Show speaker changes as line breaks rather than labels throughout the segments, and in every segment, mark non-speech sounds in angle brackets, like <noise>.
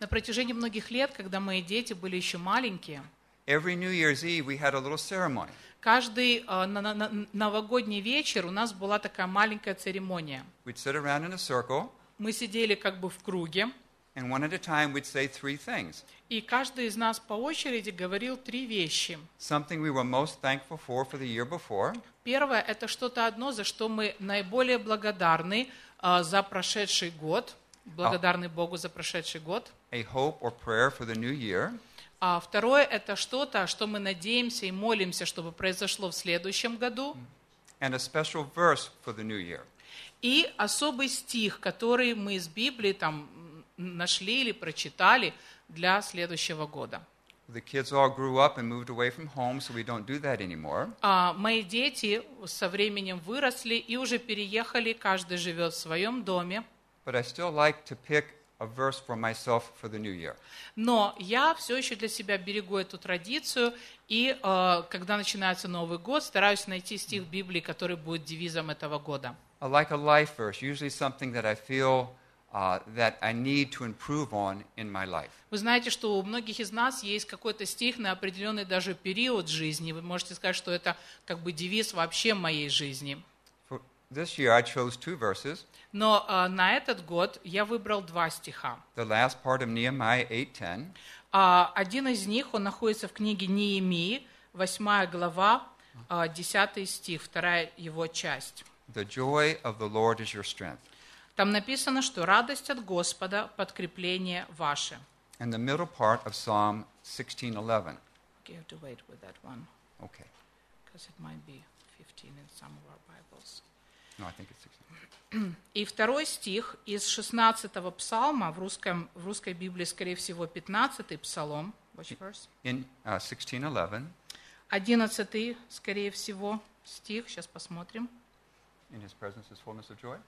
На протяжении многих лет, когда мои дети были еще маленькие,
every New Year's Eve we had a little ceremony.
каждый э, новогодний вечер у нас была такая маленькая церемония.
We'd sit around in a circle,
Мы сидели как бы в круге,
and one at a time we'd say three things
и каждый из нас по очереди говорил три вещи.
something we were most thankful for for the year before,
Первое – это что-то одно, за что мы наиболее благодарны за прошедший год, благодарны Богу за прошедший год.
a hope or prayer for the new year,
А второе – это что-то, что мы надеемся и молимся, чтобы произошло в следующем году.
and a special verse for the new year.
И особый стих, который мы из Библии там нашли или прочитали для следующего года.
The kids all grew up and moved away from home, so we don't do that anymore.
А мои дети со временем выросли и уже переехали, каждый живет в своем доме.
But I still like to pick a verse for myself for the new year.
Но я все еще для себя берегу эту традицию, и э, когда начинается Новый год, стараюсь найти стих Библии, который будет девизом этого года.
I like a life verse, usually something that I feel uh, that I need to improve on in my life.
Вы знаете, что у многих из нас есть какой-то стих на определенный даже период жизни. Вы можете сказать, что это как бы девиз вообще моей жизни.
For this year, I chose two verses.
Но э, на этот год я выбрал два стиха.
The last part of Nehemiah 8:10,
А, один из них, он находится в книге Неемии, 8 глава, а, 10 стих, вторая его часть.
"The joy of the Lord is your strength."
Там написано, что радость от Господа – подкрепление ваше.
And the middle part of Psalm 16:11.
Okay, you have to wait with that one,
Okay.
because it might be 15 in some of our Bibles.
No, I think it's 16.
И второй стих из 16-го псалма, в, русском, в русской Библии, скорее всего, 15-й псалом, which verse?
In uh, 16:11,
11 скорее всего, стих, сейчас посмотрим.
in his presence is fullness of joy.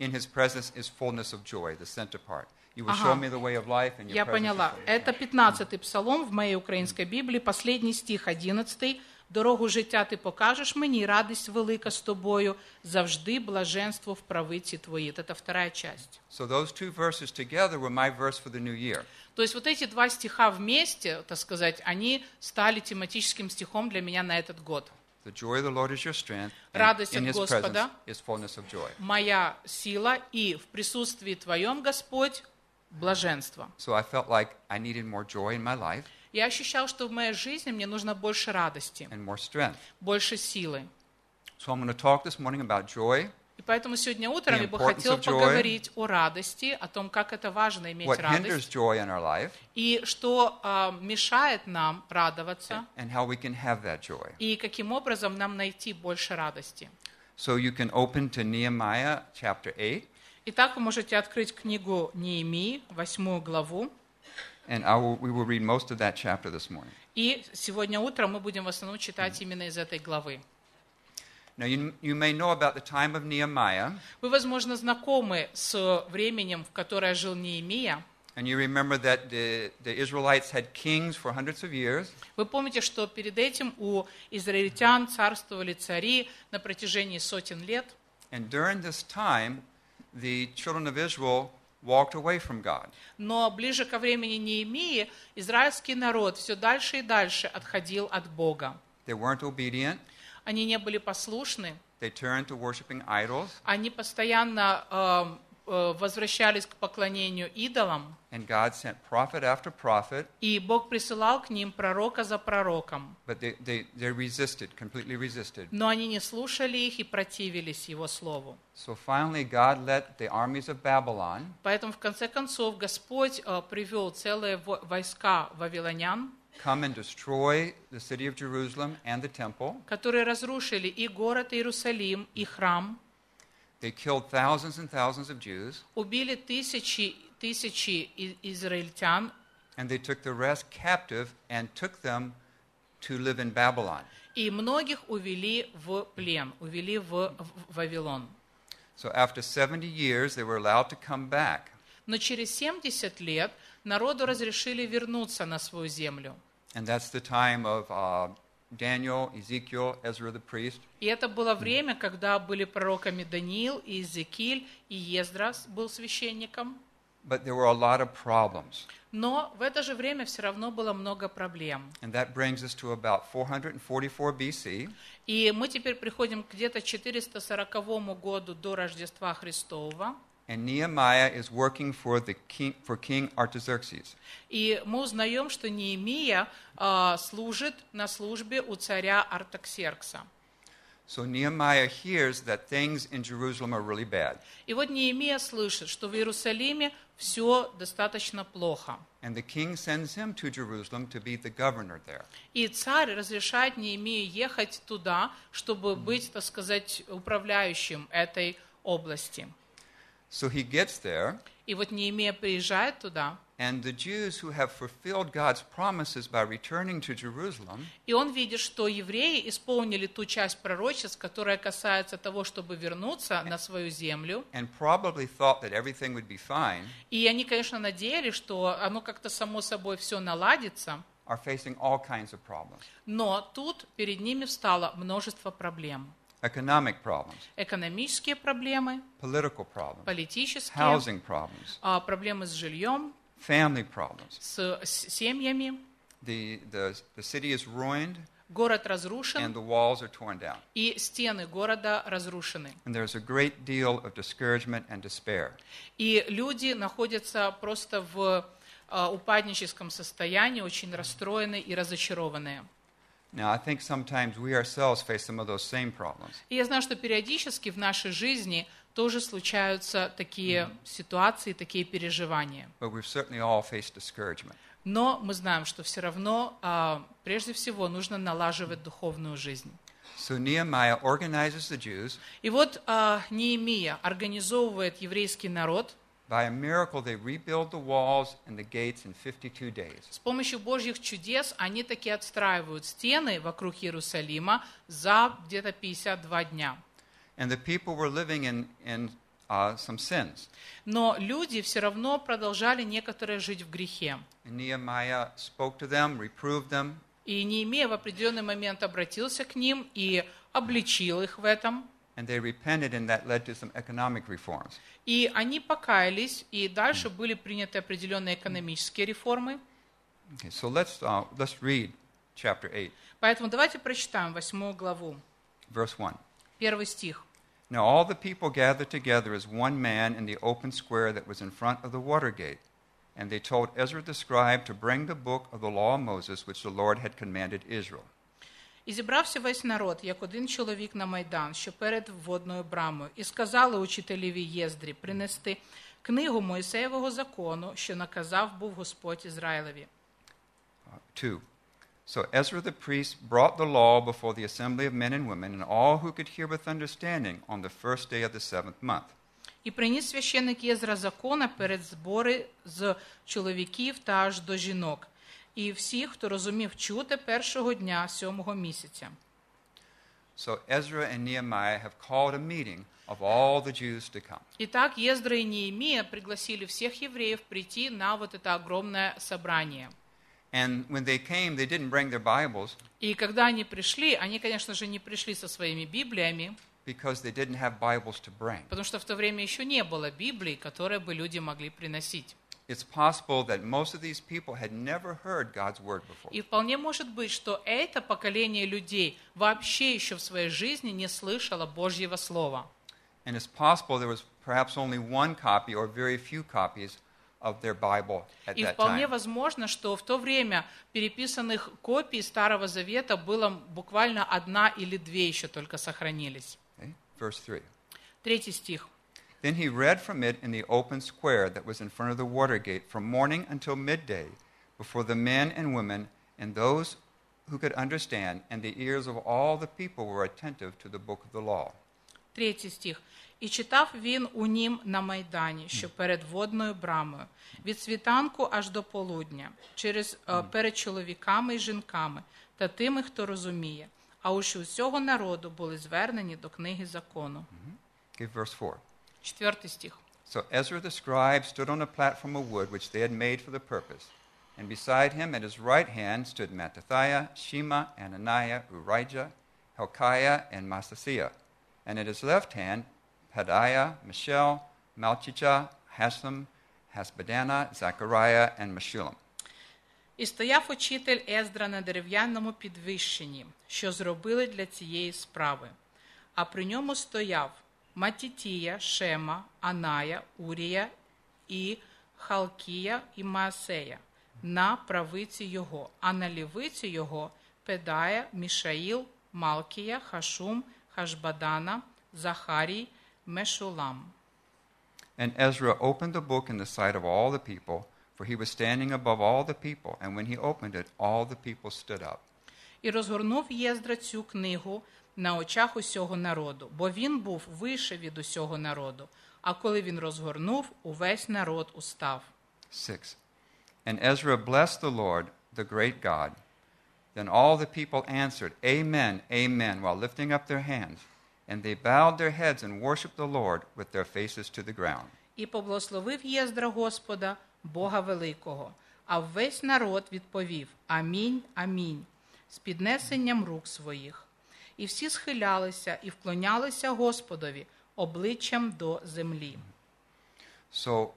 In his presence is fullness of joy, the center part. You will show
Ага.
me the way of life, and your
Я
presence is
поняла.
fullness of
Это
joy.
15-й псалом в моей українській Біблії, последній стих, 11 Дорогу життя ти покажеш мені, і радість велика з тобою, завжди блаженство в правиці твої. Это вторая часть.
So those two verses together were my verse for the new year.
То есть вот эти два стиха вместе, так сказать, они стали тематическим стихом для меня на этот год.
The joy of the Lord is your strength, and
Радость
in
от
his
Господа.
presence is fullness of joy.
Моя сила и в присутствии Твоем, Господь, блаженство.
So I felt like I needed more joy in my life
Я ощущал, что в моей жизни мне нужно больше радости,
and more strength.
больше силы.
So I'm going to talk this morning about joy,
И поэтому сегодня утром я бы
joy.
поговорить о радости, о том, как это важно иметь радость, и что а, мешает нам радоваться, и каким образом нам найти больше радости.
So you can open to Nehemiah chapter 8,
Итак, вы можете открыть книгу Неемии, восьмую главу,
and I will, we will read most of that chapter this morning.
и сегодня утром мы будем в основном читать именно из этой главы.
Now, you, you may know about the time of Nehemiah,
Вы, возможно, знакомы с временем, в которое жил Неемия.
and you remember that the, the Israelites had kings for hundreds of years,
Вы помните, что перед этим у израильтян царствовали цари на протяжении сотен лет.
and during this time, the children of Israel walked away from God.
Но ближе ко времени Неемии израильский народ все дальше и дальше отходил от Бога.
They weren't obedient,
Они не были послушны,
they turned to worshiping idols,
они постоянно э, э, возвращались к поклонению идолам,
and God sent prophet after prophet,
и Бог присылал к ним пророка за пророком.
but they, they, they resisted, completely resisted.
Но они не слушали их и противились Его Слову.
So finally, God let the armies of Babylon
Поэтому, в конце концов, Господь э, привел целые во- войска вавилонян,
come and destroy the city of Jerusalem and the temple.
которые разрушили и город Иерусалим, и храм,
They killed thousands and thousands of Jews,
убили тысячи, тысячи и- израильтян,
and they took the rest captive and took them to live in Babylon.
и многих увели в плен, увели в, в Вавилон.
So after 70 years, they were allowed to come back.
Но через 70 лет народу разрешили вернуться на свою землю.
And that's the time of uh, Daniel, Ezekiel, Ezra the priest.
И это было время, когда были пророками Даниил, и Иезекииль, и Ездрас был священником.
But there were a lot of problems.
Но в это же время все равно было много проблем.
And that brings us to about 444 BC.
И мы теперь приходим к где-то 440 году до Рождества Христова.
And Nehemiah is working for, the king, for King Artaxerxes.
И мы узнаем, что Неемия а, служит на службе у царя Артаксеркса.
So Nehemiah hears that things in Jerusalem are really bad.
И вот Неемия слышит, что в Иерусалиме все достаточно плохо.
And the king sends him to Jerusalem to be the governor there.
И царь разрешает Неемии ехать туда, чтобы быть, так сказать, управляющим этой области.
So he gets there,
И вот Неемия приезжает туда,
and the Jews who have fulfilled God's promises by returning to Jerusalem
и он видит, что евреи исполнили ту часть пророчеств, которая касается того, чтобы вернуться на свою землю.
and probably thought that everything would be fine,
И они, конечно, надеялись, что оно как-то само собой все наладится.
are facing all kinds of problems.
Но тут перед ними встало множество проблем.
Economic problems,
Экономические проблемы,
political problems,
политические,
housing problems,
а, проблемы с жильем,
family problems.
с с семьями.
The, the, the city is ruined,
Город
and
разрушен,
the walls are torn down.
и стены города разрушены.
And there's a great deal of discouragement and despair.
И люди находятся просто в а, упадническом состоянии, очень расстроенные и разочарованные.
Now, I think sometimes we ourselves face some of those same problems.
И я знаю, что периодически в нашей жизни тоже случаются такие ситуации, такие переживания.
But we've certainly all faced discouragement.
Но мы знаем, что все равно, а, прежде всего, нужно налаживать духовную жизнь.
So Nehemiah organizes the Jews.
И вот а, Неемия организовывает еврейский народ.
By a miracle, they rebuild the walls and the gates in 52 days.
С помощью Божьих чудес они таки отстраивают стены вокруг Иерусалима за где-то 52 дня.
And the people were living in, in uh, some sins.
Но люди все равно продолжали некоторые жить в грехе.
And Nehemiah spoke to them, reproved them,
И Неемия в определенный момент обратился к ним и обличил их в этом.
and they repented, and that led to some economic reforms.
И они покаялись, и дальше были приняты определенные экономические реформы.
Okay, so let's, uh, let's read chapter 8,
Поэтому давайте прочитаем восьмую главу,
verse 1.
первый стих.
Now all the people gathered together as one man in the open square that was in front of the water gate. And they told Ezra the scribe to bring the book of the law of Moses, which the Lord had commanded Israel.
І зібрався весь народ, як один чоловік на майдан, що перед водною брамою, і сказали учителеві Єздрі принести книгу Моїсеєвого закону, що наказав був Господь Ізраїлеві.
Uh, 2. So Ezra the priest brought the law before the assembly of men and women and all who could hear with understanding on the first day of the seventh month.
І приніс священик Єзра закона перед збори з чоловіків та аж до жінок, і всіх, хто розумів чути першого дня сьомого місяця.
So Ezra and Nehemiah have called a meeting of all the Jews to come.
Итак, Ездра и Неемия пригласили всех евреев прийти на вот это огромное собрание.
And when they came, they didn't bring their Bibles
И когда они пришли, они, конечно же, не пришли со своими Библиями,
because they didn't have Bibles to bring.
потому что в то время еще не было Библий, которые бы люди могли приносить.
It's possible that most of these people had never heard God's word before.
И вполне может быть, что это поколение людей вообще еще в своей жизни не слышало Божьего Слова.
And it's possible there was perhaps only one copy or very few copies of their Bible at
И
that
вполне
time.
возможно, что в то время переписанных копий Старого Завета было буквально одна или две еще только сохранились.
Okay? Verse 3.
Третий стих.
Then he read from it in the open square that was in front of the water gate from morning until midday before the men and women and those who could understand, and the ears of all the people were attentive to the book of the law.
Третій стих. І читав він у нім на майдані, що перед водною брамою, від світанку аж до полудня, через е, перед чоловіками і жінками та тими, хто розуміє. А уж усього народу були звернені до книги закону.
Okay, verse 4.
Четвертий стих.
So Ezra the scribe stood on a platform of wood which they had made for the purpose, And beside him at his right hand stood Mattathiah, Shema, Ananiah, Urijah, Hilkiah, and Maaseiah. And at his left hand, Pedaiah, Mishael, Malchijah, Haslam, Hasbadana, Zechariah, and Meshullam.
І стояв учитель Ездра на дерев'яному підвищенні, що зробили для цієї справи. А при ньому стояв Матітія, Шема, Аная, Урія і Халкія і Маасея на правиці його, а на лівиці його Педая, Мішаїл, Малкія, Хашум, Хашбадана, Захарій, Мешулам.
And Ezra opened the book in the sight of all the people, for he was standing above all the people. And when he opened it, all the people stood up.
І розгорнув Єздра цю книгу на очах усього народу, бо він був вище від усього народу. А коли він розгорнув, увесь народ устав.
6. And Ezra blessed the Lord, the great God. Then all the people answered, Amen, Amen, while lifting up their hands. And they bowed their heads and worshiped the Lord with their faces to the ground.
І поблагословив Єздра Господа, Бога Великого. А весь народ відповів Амінь, Амінь, з піднесенням рук своїх. І всі схилялися і вклонялися Господові обличчям до землі.
So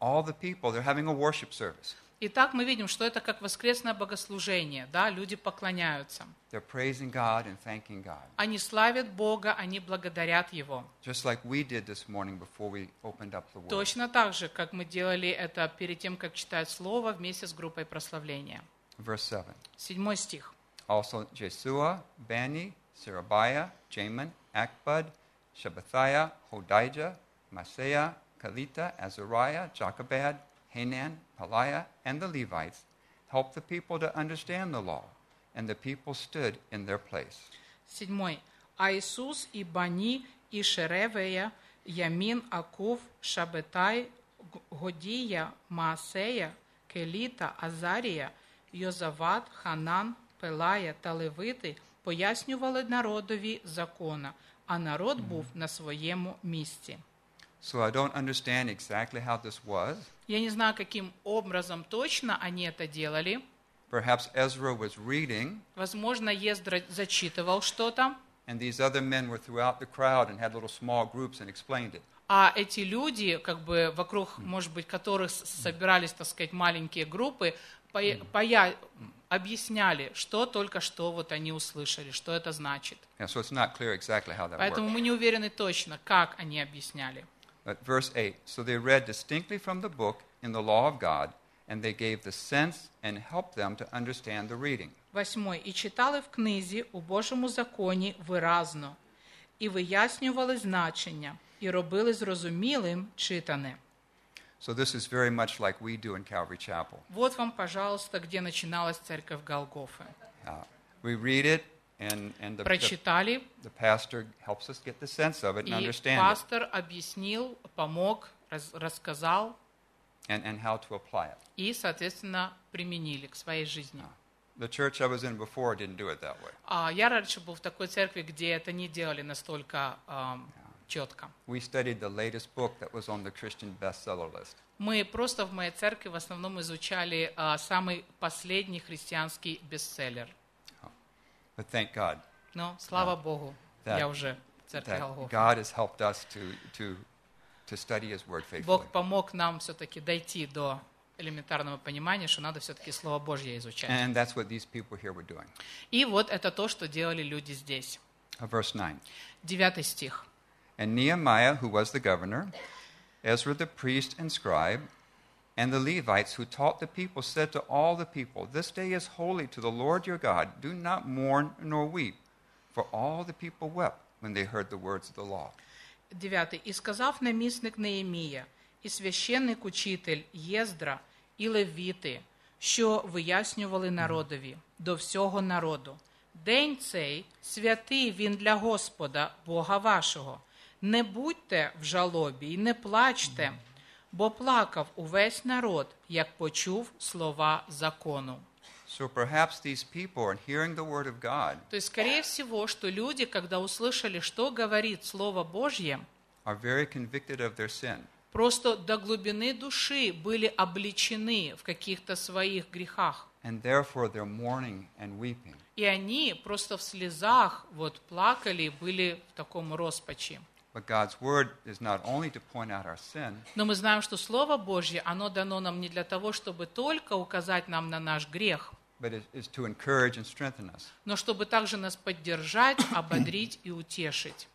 all the people, they're having a worship service.
Итак, мы видим, что это как воскресное богослужение, да, люди поклоняются.
They're praising God and thanking God.
Они славят Бога, они благодарят Его.
Just like we did this morning before we opened up the Word.
Точно так же, как мы делали это перед тем, как читать Слово вместе с группой прославления.
Verse 7.
Седьмой стих.
Also Jesua, Bani, Serabiah, Jamin, Akbud, Shabbathiah, Hodijah, Maaseiah, Kalita, Azariah, Jochebed, Hanan, Peliah, and the Levites helped the people to understand the law, and the people stood in their place.
Седьмой. А Иисус и Бани, и Шеревея, Ямин, Акув, Шабетай, Г- Годия, Маасея, Келіта, Азарія, Йозават, Ханан, Пелая та Левити пояснювали народові закона, а народ був на своєму місці.
So I don't understand exactly how this was.
Я не знаю, каким образом точно они это делали.
Perhaps Ezra was reading,
Возможно, Ездра зачитывал что-то,
and these other men were throughout the crowd and had little small groups and explained it.
а эти люди, как бы вокруг, может быть, которых с- собирались, так сказать, маленькие группы, поя- поя- объясняли, что только что вот они услышали, что это значит.
Yeah, so it's not clear exactly how that
Поэтому
worked.
мы не уверены точно, как они объясняли.
But verse 8 So they read distinctly from the book in the law of God, and they gave the sense and helped them to understand the reading.
Восьмой. І читали в книзі у Божому законі виразно, і вияснювали значення, і робили зрозумілим читане.
So this is very much like we do in Calvary Chapel.
Вот вам, пожалуйста, где начиналась церковь Голгофы.
Uh, we read it, and, and the, the,
Прочитали,
the pastor helps us get the sense of it and
и
understand it,
пастор объяснил, помог, раз- рассказал,
and, and how to apply it.
и, соответственно, применили к своей жизни.
The church I was in before didn't do it that way.
А я раньше был в такой церкви, где это не делали настолько ам, четко.
We studied the latest book that was on the Christian bestseller list.
Мы просто в моей церкви в основном изучали а, самый последний христианский бестселлер.
But thank God
Но, слава Богу, я уже в церкви Голгофы.
God has helped us to, to, to study His Word faithfully.
Бог помог нам все-таки дойти до элементарного понимания, что надо все-таки Слово Божье изучать.
And that's what these people here were doing.
И вот это то, что делали люди здесь.
Uh, verse 9.
Девятый стих.
And Nehemiah, who was the governor, Ezra the priest and scribe, and the Levites who taught the people said to all the people, This day is holy to the Lord your God. Do not mourn nor weep. For all the people wept when they heard the words of the law.
Девятый. «И сказав намісник Неемія, і священник учитель Єздра, і левіти, що вияснювали народові, до всього народу. День цей святий він для Господа, Бога вашого. Не будьте в жалобі і не плачте, бо плакав увесь народ, як почув слова закону.
So perhaps these people are hearing the word of God,
То есть, скорее всего, что люди, когда услышали, что говорит Слово Божье,
are very convicted of their sin.
просто до глубины души были обличены в каких-то своих грехах.
and therefore they're mourning and weeping.
И они просто в слезах вот плакали, были в таком роспачи.
But God's word is not only to point out our sin,
Но мы знаем, что Слово Божье, оно дано нам не для того, чтобы только указать нам на наш грех,
but it is to encourage and strengthen us.
но чтобы также нас поддержать, <coughs> ободрить и утешить.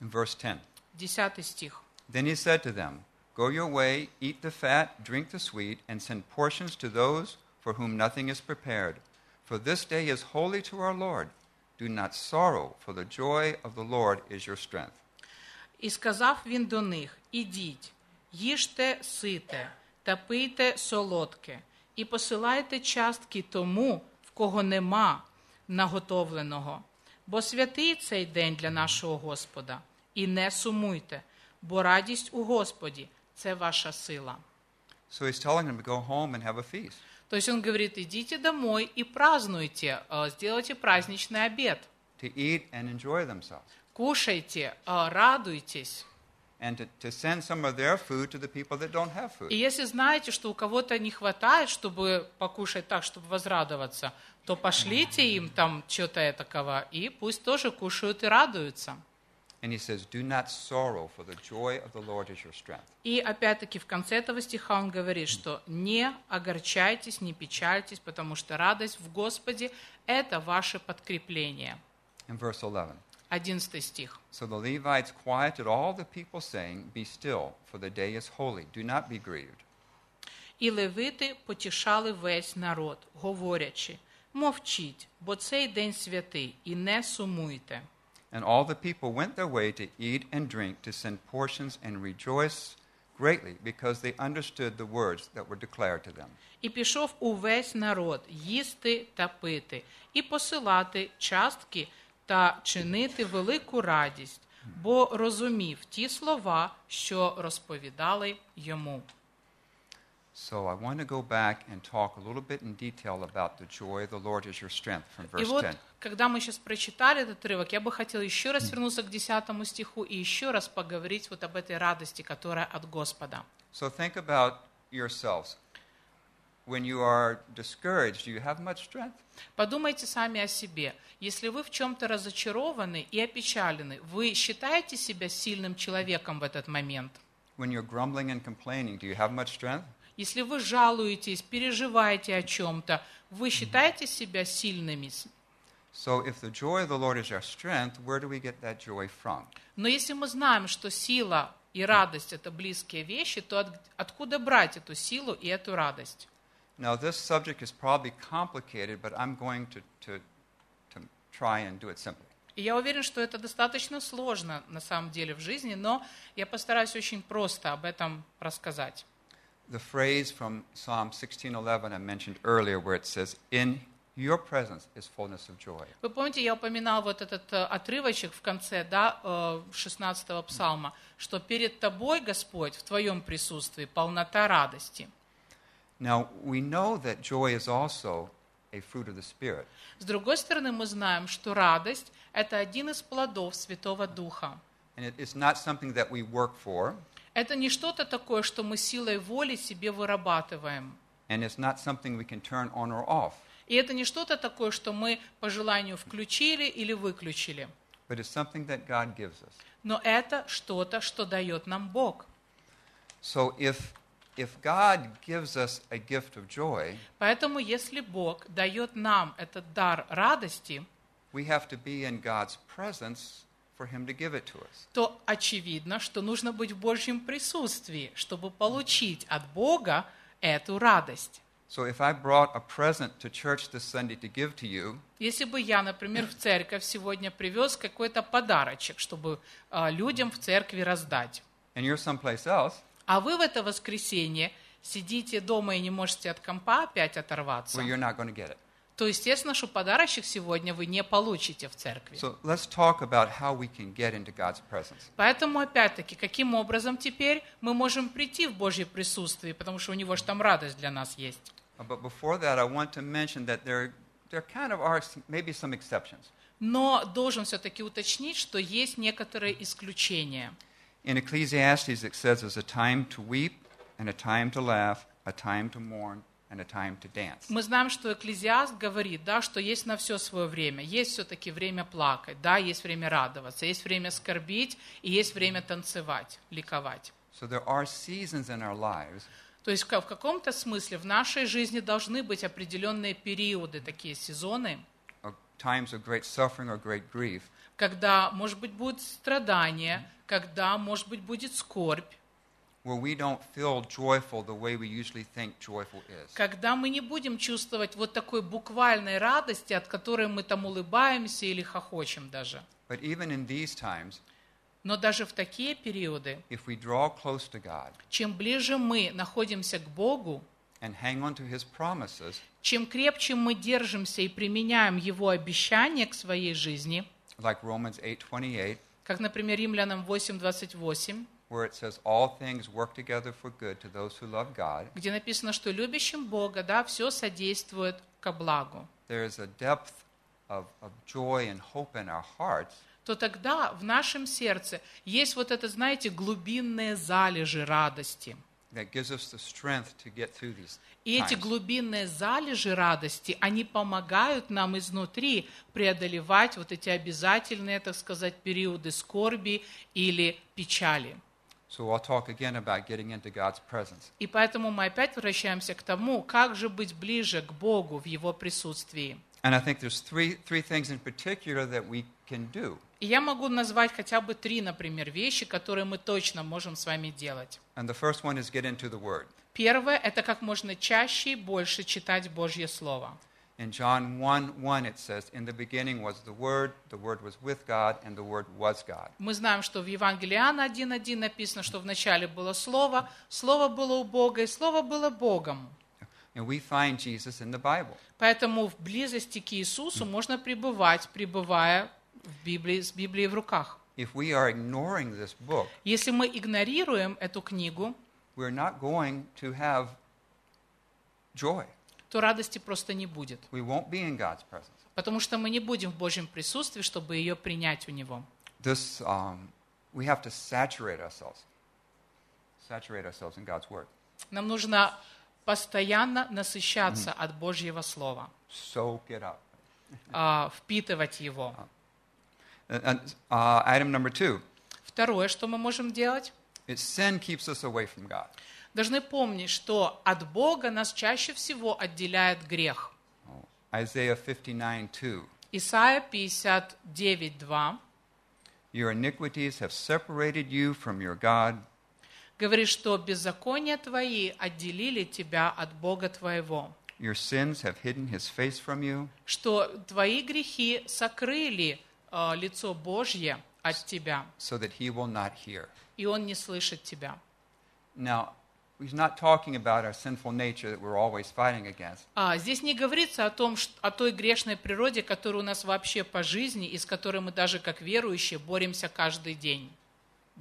In verse 10,
Десятый стих.
then he said to them, Go your way, eat the fat, drink the sweet, and send portions to those for whom nothing is prepared. For this day is holy to our Lord. Do not sorrow, for the joy of the Lord is your strength.
І сказав він до них: Ідіть, їжте сите та пийте солодке, і посилайте частки тому, в кого нема наготовленого. Бо святий цей день для нашого Господа, і не сумуйте, бо радість у Господі це ваша сила.
So he's telling them to go home and have a feast.
То есть он говорит, идите домой и празднуйте, э, сделайте праздничный обед,
to eat and enjoy themselves,
кушайте, э, радуйтесь.
and to, to send some of their food to the people that don't have food.
И если знаете, что у кого-то не хватает, чтобы покушать так, чтобы возрадоваться, то пошлите им там что-то этакого, и пусть тоже кушают и радуются.
And he says, Do not sorrow, for the joy of the Lord is your strength.
И опять-таки в конце этого стиха он говорит, что не огорчайтесь, не печальтесь, потому что радость в Господе – это ваше подкрепление.
In verse 11,
Одиннадцатый стих.
So the Levites quieted all the people, saying, Be still, for the day is holy. Do not be grieved.
І левити потішали весь народ, говорячи, мовчіть, бо цей день святий, і не сумуйте.
And all the people went their way to eat and drink, to send portions and rejoice greatly, because they understood the words that were declared to them.
І пішов увесь народ їсти та пити, і посилати частки та чинити велику радість, бо розумів ті слова, що розповідали йому.
So I want to go back and talk a little bit in detail about the joy of the Lord is your strength from
И
verse
вот,
10.
когда мы сейчас прочитали этот отрывок, я бы хотела еще раз вернуться к 10 стиху и еще раз поговорить вот об этой радости, которая от Господа.
So think about yourselves. When you are discouraged, do you have much strength?
Подумайте сами о себе. Если вы в чем-то разочарованы и опечалены, вы считаете себя сильным человеком в этот момент?
When you're grumbling and complaining, do you have much strength?
Если вы жалуетесь, переживаете о чем-то, вы считаете себя сильными?
So if the joy of the Lord is our strength, where do we get that joy from?
Но если мы знаем, что сила и радость – это близкие вещи, то от- откуда брать эту силу и эту радость?
Now, this subject is probably complicated, but I'm going to, to, to try and do it simply.
И я уверен, что это достаточно сложно на самом деле в жизни, но я постараюсь очень просто об этом рассказать.
The phrase from Psalm 16:11 I mentioned earlier, where it says, "In your presence is fullness of joy."
Вы помните, я упоминал вот этот э, отрывочек в конце, да, э, 16-го псалма, что перед тобой, Господь, в твоем присутствии полнота радости.
Now, we know that joy is also a fruit of the Spirit.
С другой стороны, мы знаем, что радость – это один из плодов Святого Духа.
And it, it's not something that we work for,
Это не что-то такое, что мы силой воли себе вырабатываем.
and it's not something we can turn on or off,
И это не что-то такое, что мы по желанию включили или выключили.
but it's something that God gives us.
Но это что-то, что дает нам Бог.
So if, if God gives us a gift of joy,
Поэтому, если Бог дает нам этот дар радости,
we have to be in God's presence for Him to give it to us.
то очевидно, что нужно быть в Божьем присутствии, чтобы получить от Бога эту радость.
So if I brought a present to church this Sunday to give to you,
Если бы я, например, в церковь сегодня привез какой-то подарочек, чтобы а, людям в церкви раздать,
and you're someplace else,
а вы в это воскресенье сидите дома и не можете от компа опять оторваться,
well, you're not going to get it.
то, естественно, что подарочек сегодня вы не получите в церкви.
So let's talk about how we can get into God's presence.
Поэтому, опять-таки, каким образом теперь мы можем прийти в Божье присутствие, потому что у Него же там радость для нас есть.
Uh, But before that, I want to mention that there, there kind of are maybe some exceptions.
Но должен все-таки уточнить, что есть некоторые исключения.
In Ecclesiastes, it says there's a time to weep, and a time to laugh, a time to mourn, and a time to dance.
Мы знаем, что Экклезиаст говорит, да, что есть на все свое время. Есть все-таки время плакать, да, есть время радоваться, есть время скорбить и есть время танцевать, ликовать.
So there are seasons in our lives
То есть в ка- в каком-то смысле в нашей жизни должны быть определенные периоды, такие сезоны,
of times of great suffering or great grief,
когда, может быть, будет страдание, когда, может быть, будет скорбь,
where we don't feel joyful the way we usually think joyful is.
когда мы не будем чувствовать вот такой буквальной радости, от которой мы там улыбаемся или хохочем даже.
But even in these times,
Но даже в такие периоды,
if we draw close to God
чем ближе мы находимся к Богу,
and hang on to His promises,
чем крепче мы держимся и применяем Его обещания к своей жизни,
like Romans 8:28,
как, например, Римлянам 8.28,
where it says all things work together for good to those who love God,
где написано, что любящим Бога, да, все содействует ко благу,
there is a depth of, of joy and hope in our hearts.
То тогда в нашем сердце есть вот это, знаете, глубинные залежи радости. И эти глубинные залежи радости, они помогают нам изнутри преодолевать вот эти обязательные, так сказать, периоды скорби или печали.
So I'll talk again about getting into God's presence.
И поэтому мы опять возвращаемся к тому, как же быть ближе к Богу в Его присутствии.
And I think there's three, three things in particular that we can do.
И я могу назвать хотя бы три, например, вещи, которые мы точно можем с вами делать.
And the first one is get into the Word.
Первое – это как можно чаще и больше читать Божье Слово.
In John 1 1, it says, In the beginning was the Word, the Word was with God, and the Word was God.
Мы знаем, что в Евангелии Иоанна 1.1 написано, что вначале было Слово, Слово было у Бога, и Слово было Богом.
And we find Jesus in the Bible.
Поэтому в близости к Иисусу можно пребывать, пребывая в Библии, с Библией в руках.
If we are ignoring this book,
Если мы игнорируем эту книгу,
we're not going to have joy.
то радости просто не будет.
We won't be in God's presence.
Потому что мы не будем в Божьем присутствии, чтобы ее принять у Него.
This, um, we have to saturate ourselves. Saturate ourselves in God's Word.
Нам нужно постоянно насыщаться от Божьего Слова,
Soak it up.
а, впитывать его.
Uh, item number two
Второе, что мы можем делать,
sin keeps us away from God.
должны помнить, что от Бога нас чаще всего отделяет грех.
Oh, Isaiah 59 2.
Исайя 59, 2
Your iniquities have separated you from your God.
говорит, что беззакония твои отделили тебя от Бога твоего,
Your sins have hidden his face from you.
что твои грехи сокрыли лицо Божье от тебя,
so that he will not hear.
и Он не слышит тебя.
Now, he's not talking about our sinful nature that we're always fighting against.
А, здесь не говорится о, том, о той грешной природе, которая у нас вообще по жизни, и с которой мы даже как верующие боремся каждый день.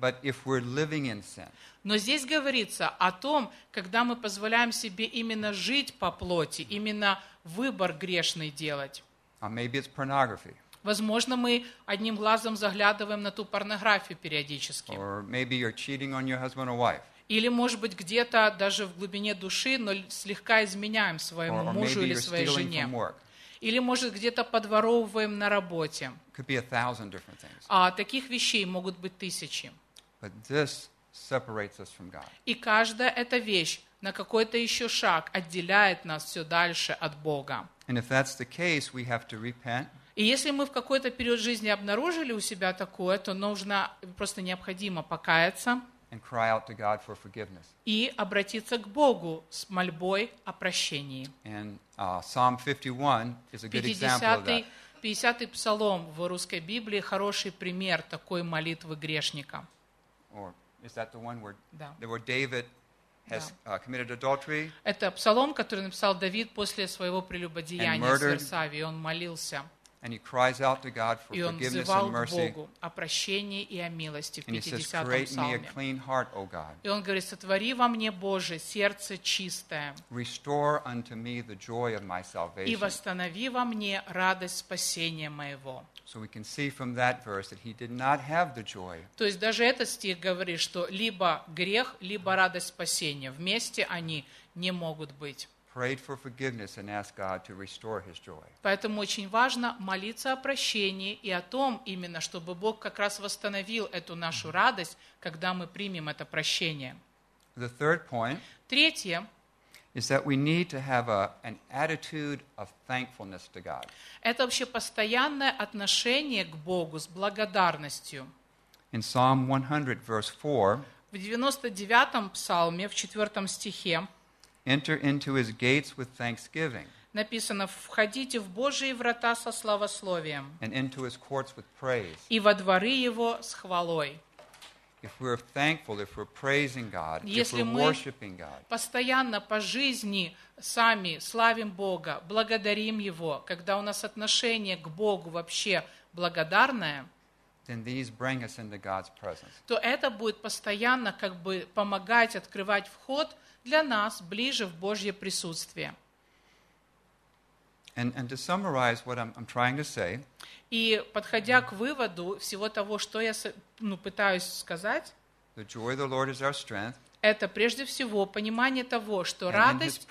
But if we're living in sin,
Но здесь говорится о том, когда мы позволяем себе именно жить по плоти, именно выбор грешный делать.
uh, maybe it's pornography,
Возможно, мы одним глазом заглядываем на ту порнографию периодически.
or maybe you're cheating on your husband or wife,
Или, может быть, где-то даже в глубине души, но слегка изменяем
or,
своему
or
мужу
maybe
или своей жене. Или, может, где-то подворовываем на работе.
Could be a thousand different things.
А таких вещей могут быть тысячи.
But this separates us from God.
И каждая эта вещь на какой-то еще шаг отделяет нас все дальше от Бога.
And if that's the case, we have to repent
И если мы в какой-то период жизни обнаружили у себя такое, то нужно, просто необходимо покаяться
and cry out to God for forgiveness.
и обратиться к Богу с мольбой о прощении.
And uh, Psalm 51 is a good example of
50-й
that.
50-й псалом в русской Библии хороший пример такой молитвы грешника.
Or is that the one where,
Да.
where David has uh, committed adultery
Это псалом, который написал Давид после своего прелюбодеяния с. Версавией. Он молился
and he cries out to God for
И он
forgiveness
взывал
and
к
mercy.
Богу о прощении и о милости в
And he says,
50-м
Create me a
псалме.
clean heart, O God.
И он говорит, сотвори во мне, Боже, сердце чистое,
Restore unto me the joy of my
и
salvation.
восстанови во мне радость спасения моего.
So we can see from that verse that he did not have the joy
То есть даже этот стих говорит, что либо грех, либо радость спасения. Вместе они не могут быть.
Prayed for forgiveness and asked God to restore his joy.
Поэтому очень важно молиться о прощении и о том именно, чтобы Бог как раз восстановил эту нашу радость, когда мы примем это прощение.
The third point
Третье
is that we need to have a, an attitude of thankfulness to God.
– это вообще постоянное отношение к Богу с благодарностью.
In Psalm 100, verse 4,
В 99-м псалме, в 4 стихе,
enter into his gates with thanksgiving
написано «Входите в Божьи врата со славословием,
and into his courts with praise.
и во дворы Его с хвалой».
If we're thankful, if we're praising God, if
Если
we're
мы-
worshiping God,
постоянно по жизни сами славим Бога, благодарим Его, когда у нас отношение к Богу вообще благодарное,
then these bring us into God's presence.
то это будет постоянно как бы помогать открывать вход для нас ближе в Божье присутствие.
And, and to summarize what I'm, I'm trying to say,
И подходя к выводу всего того, что я ну, пытаюсь сказать,
the joy of the Lord is our strength,
это прежде всего понимание того, что радость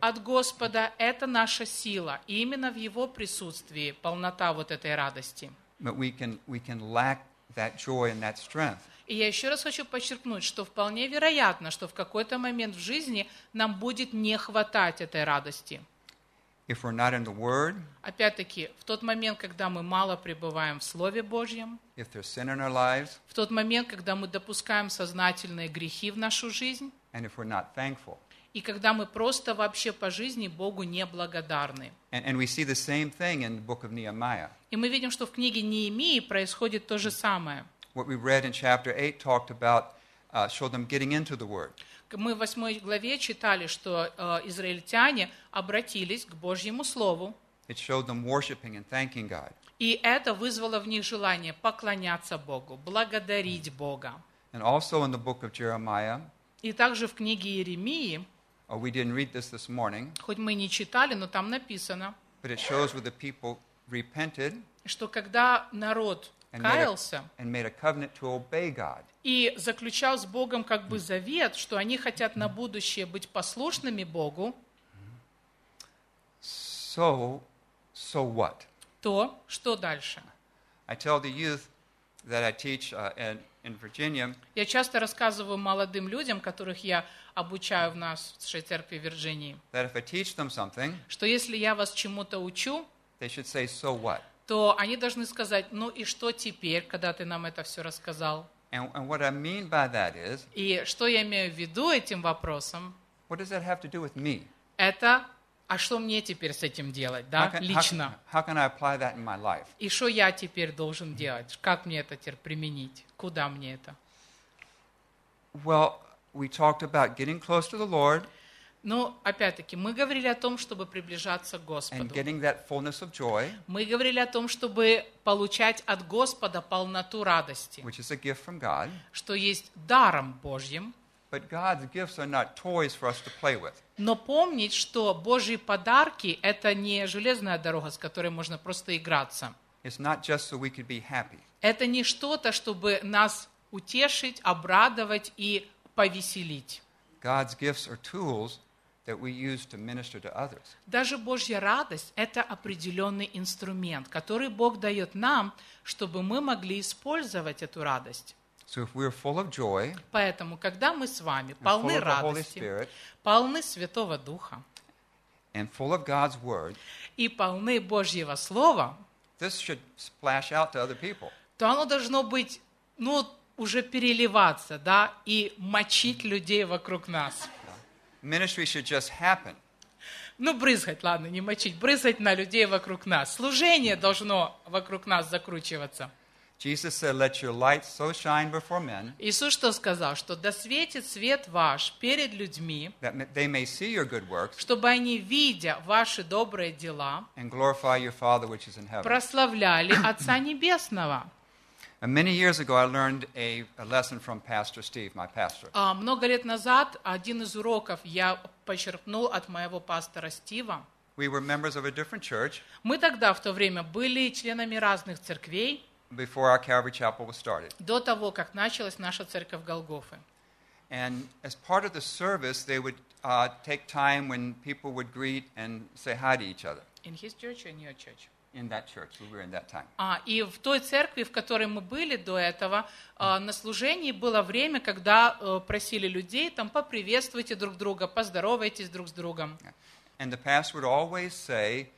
от Господа – это наша сила. И именно в Его присутствии полнота вот этой радости.
But we can, we can lack that joy and that strength
И я еще раз хочу подчеркнуть, что вполне вероятно, что в какой-то момент в жизни нам будет не хватать этой радости.
if we're not in the Word,
Опять-таки, в тот момент, когда мы мало пребываем в Слове Божьем,
if there's sin in our lives,
в тот момент, когда мы допускаем сознательные грехи в нашу жизнь,
and if we're not thankful.
и когда мы просто вообще по жизни Богу не благодарны.
And, and we see the same thing in the book of Nehemiah.
И мы видим, что в книге Неемии происходит то же самое.
What we read in chapter 8 talked about, uh, showed them getting into the Word.
Мы в восьмой главе читали, что э, израильтяне обратились к Божьему Слову,
It showed them worshiping and thanking God.
и это вызвало в них желание поклоняться Богу, благодарить Бога.
And also in the book of Jeremiah,
И также в книге Иеремии,
uh, we didn't read this this morning,
хоть мы не читали, но там написано,
but it shows where the people repented
что когда народ каялся
and made a covenant to obey God.
и заключал с Богом как бы завет, что они хотят на будущее быть послушными Богу,
So, so what?
то что дальше?
I tell the youth that I teach uh, in, in Virginia
Я часто рассказываю молодым людям, которых я обучаю в нашей церкви Вирджинии,
that if I teach them something,
что если я вас чему-то учу,
they should say, So what?
То они должны сказать, ну и что теперь, когда ты нам это все рассказал?
And, and what I mean by that is,
И что я имею в виду этим вопросом?
what does that have to do with me?
Это, а что мне теперь с этим делать,
How
да,
how,
лично?
how can I apply that in my life?
И что я теперь должен делать? Как мне это теперь применить? Куда мне это?
Well, we talked about getting close to the Lord
Ну, опять-таки, мы говорили о том, чтобы приближаться к Господу.
joy,
Мы говорили о том, чтобы получать от Господа полноту радости,
which is a gift from God.
что есть даром Божьим.
But God's gifts are not toys for us to play with.
Но помнить, что Божьи подарки – это не железная дорога, с которой можно просто играться.
It's not just so we could be happy.
Это не что-то, чтобы нас утешить, обрадовать и повеселить.
God's gifts are tools that we use to minister to others.
Даже Божья радость – это определенный инструмент, который Бог дает нам, чтобы мы могли использовать эту радость.
So if we're full of joy,
Поэтому, когда мы с вами полны радости,
Spirit,
полны Святого Духа
and full of God's Word,
и полны Божьего Слова,
this should splash out to other people.
то оно должно быть, ну, уже переливаться, да, и мочить людей вокруг нас.
Ministry should just happen.
Ну, брызгать, ладно, не мочить, брызгать на людей вокруг нас. Служение должно вокруг нас закручиваться.
Jesus said, Let your light so shine before men
Иисус что сказал? Что да светит свет ваш перед людьми,
that they may see your good works
чтобы они, видя ваши добрые дела,
and glorify your Father which is in heaven.
прославляли Отца Небесного.
And many years ago, I learned a, a lesson from Pastor Steve, my pastor.
А, Много лет назад один из уроков я почерпнул от моего пастора Стива.
We were members of a different church
Мы тогда в то время были членами разных церквей
before our Calvary Chapel was started.
до того, как началась наша церковь Голгофы.
And as part of the service, they would uh, take time when people would greet and say hi to each other
In his church or in your church?
In that church. We were in that time.
А, и в той церкви, в которой мы были до этого, а, на служении было время, когда э, просили людей там поприветствуйте друг друга, поздоровайтесь друг с другом.
And the pastor would always say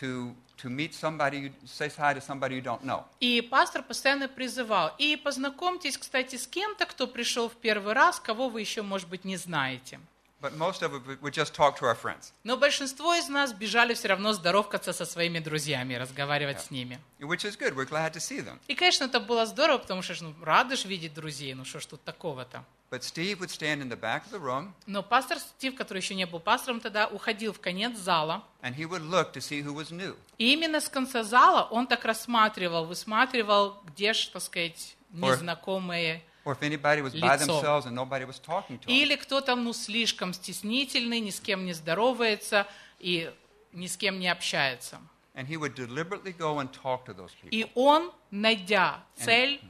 to, to meet somebody, say hi to somebody you don't know.
И пастор постоянно призывал, и познакомьтесь, кстати, с кем-то, кто пришел в первый раз, кого вы еще, может быть, не знаете.
But most of it would just talk to our friends,
Но большинство из нас бежали все равно здоровкаться со своими друзьями, разговаривать с ними.
which is good. We're glad to see them.
И, конечно, это было здорово, потому что ну, рады ж видеть друзей, ну что ж тут такого-то.
But Steve would stand in the back of the room
Но пастор Стив, который еще не был пастором тогда, уходил в конец зала,
and he would look to see who was new.
и именно с конца зала он так рассматривал, высматривал, где ж, так сказать, незнакомые,
Or if anybody was by
Лицо.
themselves and nobody was talking to them.
или кто там, ну, слишком стеснительный, ни с кем не здоровается и ни с кем не общается.
And he would deliberately go and talk to those people.
И он, найдя цель,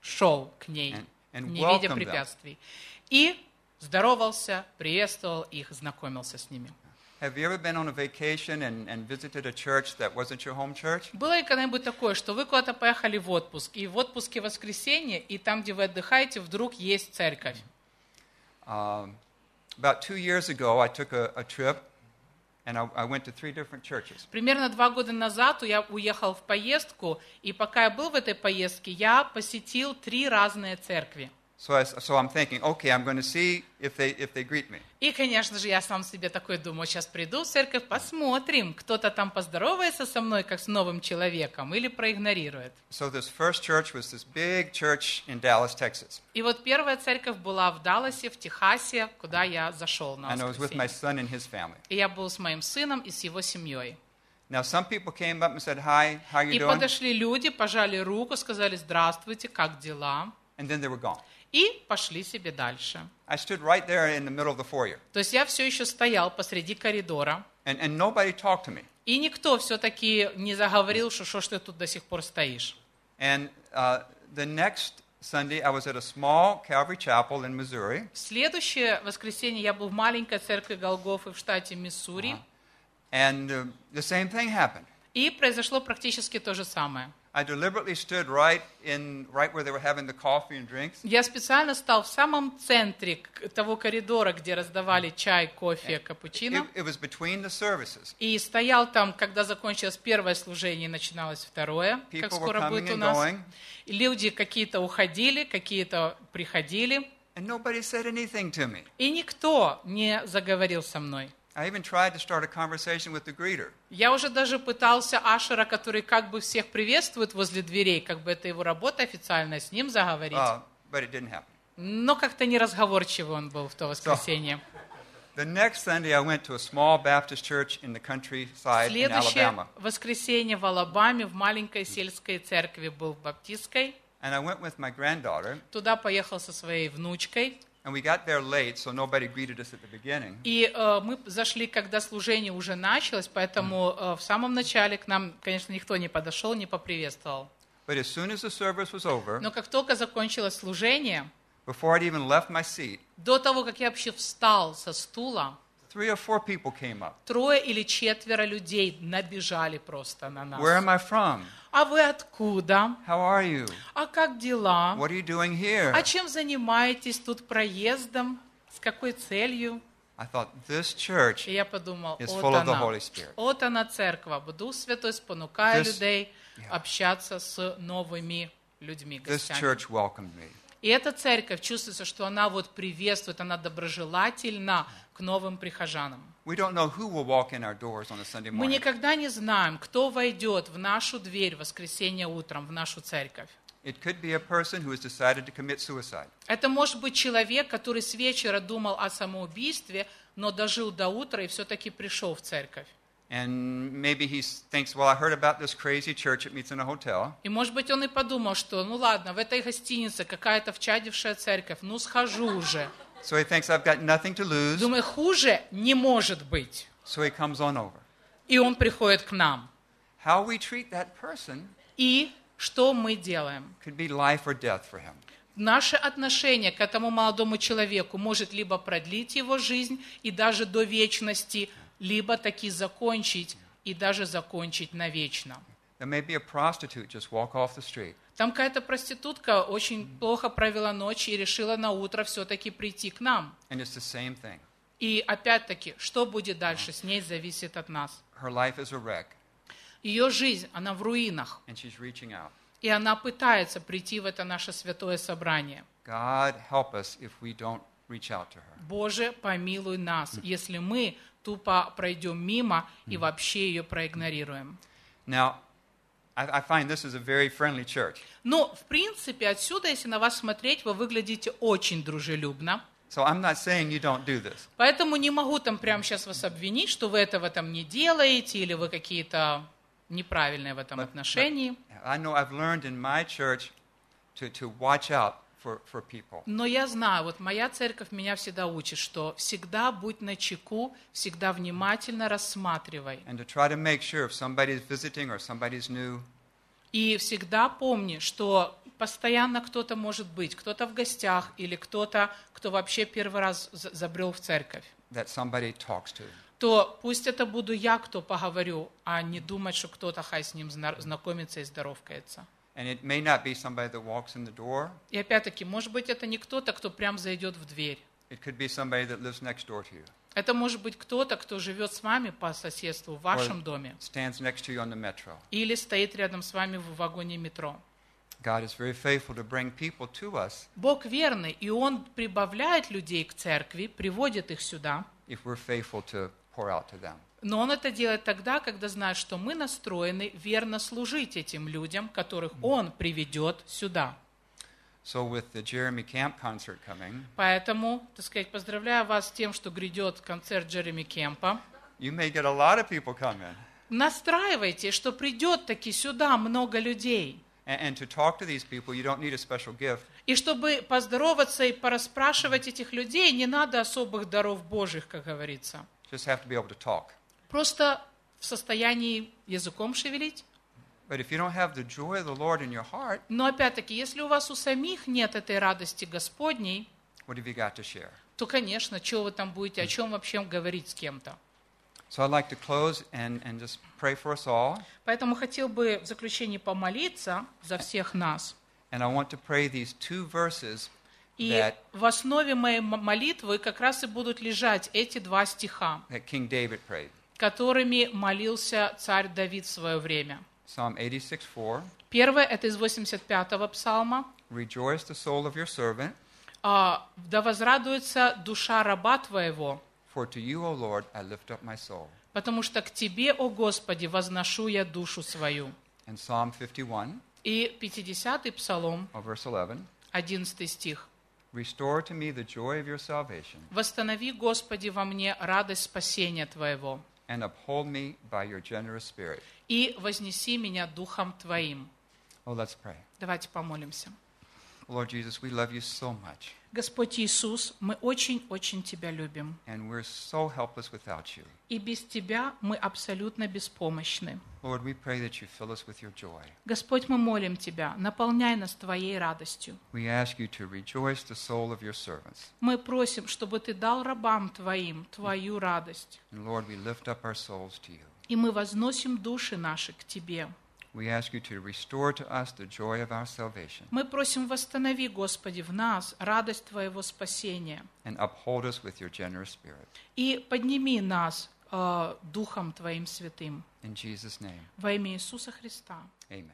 шел к ней, не видя препятствий. И здоровался, приветствовал их, знакомился с ними.
Have you ever been on a vacation and, and visited a church that wasn't your home church?
Было ли когда-нибудь такое, что вы куда-то поехали в отпуск, и в отпуске воскресенье, и там, где вы отдыхаете, вдруг есть церковь?
Um, about two years ago, I took a, a trip and I, I went to three different churches.
Примерно два года назад я уехал в поездку, и пока я был в этой поездке, я посетил три разные церкви.
So, I, so I'm thinking, okay, I'm going to see if they, if they greet me.
И, конечно же, я сам себе такой думаю, сейчас приду в церковь, посмотрим, кто-то там поздоровается со мной, как с новым человеком, или проигнорирует.
So this first church was this big church in Dallas, Texas.
И вот первая церковь была в Далласе, в Техасе, куда я зашел на
And I was with my son and his family.
И я был с моим сыном и с его семьей.
Now, some people came up and said, hi, how you
И
doing?
подошли люди, пожали руку, сказали «Здравствуйте, как дела?»
And then they were gone.
И пошли себе дальше.
I stood right there in the middle of the foyer.
То есть я все еще стоял посреди коридора,
And, and nobody talked to me.
и никто все-таки не заговорил, что что ж ты тут до сих пор стоишь.
And uh, the next Sunday, I was at a small Calvary chapel in Missouri.
В следующее воскресенье я был в маленькой церкви Голгофы в штате Миссури,
And uh, the same thing happened.
и произошло практически то же самое.
I deliberately stood right in right where they were having the coffee and drinks.
Я специально стал в самом центре того коридора, где раздавали чай, кофе, капучино,
it was between the services.
и стоял там, когда закончилось первое служение начиналось второе, как скоро
coming
будет у
and
нас. И Люди какие-то уходили, какие-то приходили,
and nobody said anything to me.
и никто не заговорил со мной.
I even tried to start a conversation with the greeter.
Я уже даже пытался Ашера, который как бы всех приветствует возле дверей, как бы это его работа официальная, с ним заговорить.
Uh, but it didn't happen.
Но как-то неразговорчивый он был в то воскресенье.
The next Sunday, I went to a small Baptist church in the countryside in Alabama.
воскресенье в Алабаме в маленькой сельской церкви был баптистской.
And I went with my granddaughter,
Туда поехал со своей внучкой.
And we got there late, so nobody greeted us at the beginning.
И э, мы зашли, когда служение уже началось, поэтому э, в самом начале к нам, конечно, никто не подошел, не поприветствовал.
But as soon as the service was over,
Но как только закончилось служение,
before I'd even left my seat,
до того, как я вообще встал со стула,
three or four people came up.
трое или четверо людей набежали просто на нас.
Where am I from?
А вы откуда?
How are you?
А как дела?
What are you doing here?
А чем занимаетесь тут проездом? С какой целью?
I thought, this church
И я подумал,
is full of the Holy Spirit.
вот она церковь, Дух Святой спонукая
This-
людей
Yeah.
общаться с новыми людьми,
This
гостями.
church welcomed me.
И эта церковь чувствуется, что она вот приветствует, она доброжелательна к новым прихожанам. Мы никогда не знаем, кто войдет в нашу дверь в воскресенье утром, в нашу церковь.
It could be a person who has decided to commit suicide.
Это может быть человек, который с вечера думал о самоубийстве, но дожил до утра и все-таки пришел в церковь.
And maybe he thinks, well, I heard about this crazy church that meets in a hotel.
И, может быть, он и подумал, что, ну ладно, в этой гостинице какая-то вчадившая церковь, ну схожу уже.
So he thinks, I've got nothing to lose.
Думаю, хуже не может быть.
So he comes on over.
И он приходит к нам.
How we treat that person
И что мы делаем?
could be life or death for him.
Наше отношение к этому молодому человеку может либо продлить его жизнь и даже до вечности, либо таки закончить и даже закончить навечно. Там какая-то проститутка очень плохо провела ночь и решила на утро все-таки прийти к нам.
And it's the same thing.
И опять-таки, что будет дальше с ней, зависит от нас.
Her life is a wreck,
Ее жизнь, она в руинах,
and she's reaching out.
и она пытается прийти в это наше святое собрание.
God help us if we don't reach out to her.
Боже, помилуй нас, если мы тупо пройдем мимо и вообще ее проигнорируем.
Now, I, find this is a very friendly church.
Но, в принципе, отсюда, если на вас смотреть, вы выглядите очень дружелюбно.
So I'm not saying you don't do this.
Поэтому не могу там прямо сейчас вас обвинить, что вы этого там не делаете, или вы какие-то неправильные в этом
But-
отношении.
I know I've learned in my church to, to watch out for, for people.
Но я знаю, вот моя церковь меня всегда учит, что всегда будь на чеку, всегда внимательно рассматривай.
And to try to make sure if somebody's visiting or somebody's new,
И всегда помни, что постоянно кто-то может быть, кто-то в гостях или кто-то, кто вообще первый раз за- забрел в церковь.
that somebody talks to.
То пусть это буду я, кто поговорю, а не думать, что кто-то хай с ним зна- знакомится и здоровкается.
And it may not be somebody that walks in the door.
И опять-таки, может быть, это не кто-то, кто прям зайдет в дверь.
It could be somebody that lives next door to you,
Это может быть кто-то, кто живет с вами по соседству в вашем
Or-
доме
stands next to you on the metro.
или стоит рядом с вами в вагоне метро.
God is very faithful to bring people to us
Бог верный, и Он прибавляет людей к церкви, приводит их сюда,
if we're faithful to pour out to them.
Но Он это делает тогда, когда знает, что мы настроены верно служить этим людям, которых Он приведет сюда.
So, with the Jeremy Camp concert coming,
Поэтому, так сказать, поздравляю вас с тем, что грядет концерт Джереми Кемпа.
you may get a lot of people come in.
Настраивайте, что придет таки сюда много людей.
And, and to talk to these people, you don't need a special gift.
И чтобы поздороваться и пораспрашивать этих людей, не надо особых даров Божьих, как говорится.
Just have to be able to talk.
Просто в состоянии языком шевелить.
But if you don't have the joy of the Lord in your heart,
Но опять-таки, если у вас у самих нет этой радости Господней,
what have you got to share?
то, конечно, что вы там будете, о чем вообще говорить с кем-то.
So, I'd like to close and, and just pray for us all.
Поэтому хотел бы в заключении помолиться за всех нас.
And I want to pray these two verses
И в основе моей молитвы как раз и будут лежать эти два стиха,
that King David prayed
которыми молился царь Давид в свое время.
Psalm 86 4.
Первое – это из 85-го псалма.
Rejoice the soul of your servant,
А, «Да возрадуется душа раба твоего,
for to you, O Lord, I lift up my soul.
потому что к тебе, о Господи, возношу я душу свою».
And Psalm 51,
И 50-й псалом,
verse 11.
11 стих.
Restore to me the joy of your salvation,
«Восстанови, Господи, во мне радость спасения Твоего,
and uphold me by your generous spirit.
и вознеси меня духом Твоим».
Oh, let's pray.
Давайте помолимся.
Lord Jesus, we love you so much,
Господь Иисус, мы очень-очень Тебя любим.
and we're so helpless without you.
И без Тебя мы абсолютно беспомощны.
Lord, we pray that you fill us with your joy.
Господь, мы молим Тебя, наполняй нас Твоей радостью.
We ask you to rejoice the soul of your servants.
Мы просим, чтобы Ты дал рабам Твоим Твою радость.
And Lord, we lift up our souls to you.
И мы возносим души наши к Тебе.
We ask you to restore to us the joy of our salvation
Мы просим, восстанови, Господи, в нас радость Твоего спасения.
and uphold us with your generous spirit.
И подними нас э, Духом Твоим Святым.
In Jesus' name,
Во имя Иисуса Христа.
amen.